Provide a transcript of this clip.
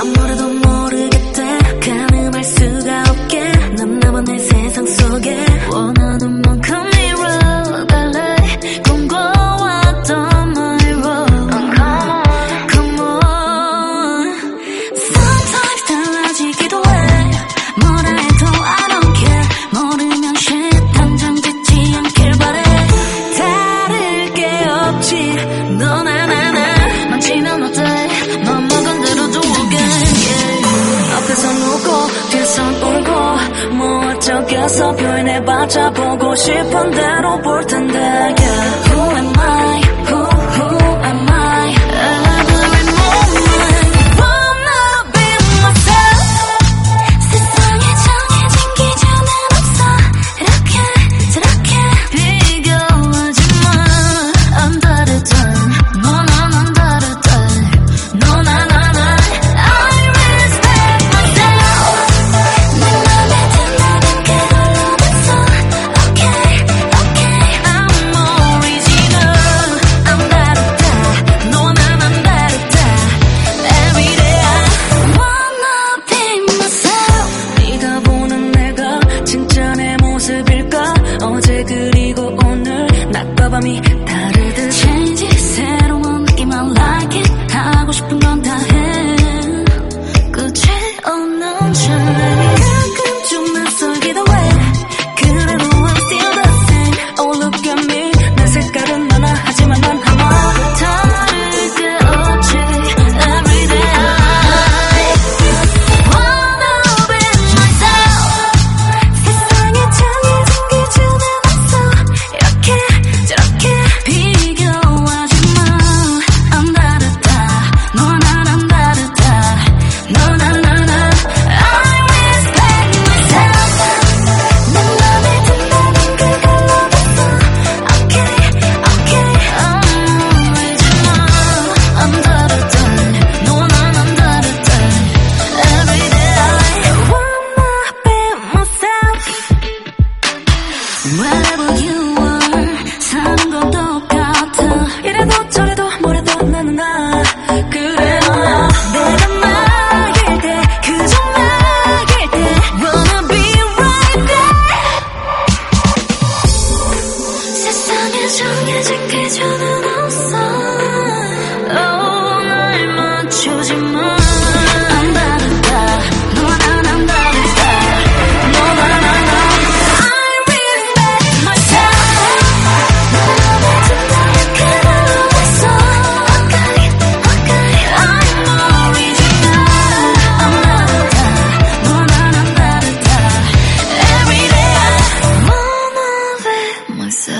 I'm not than 가서 표현해봤자 보고 싶은 대로 볼 텐데. me. What about you? myself.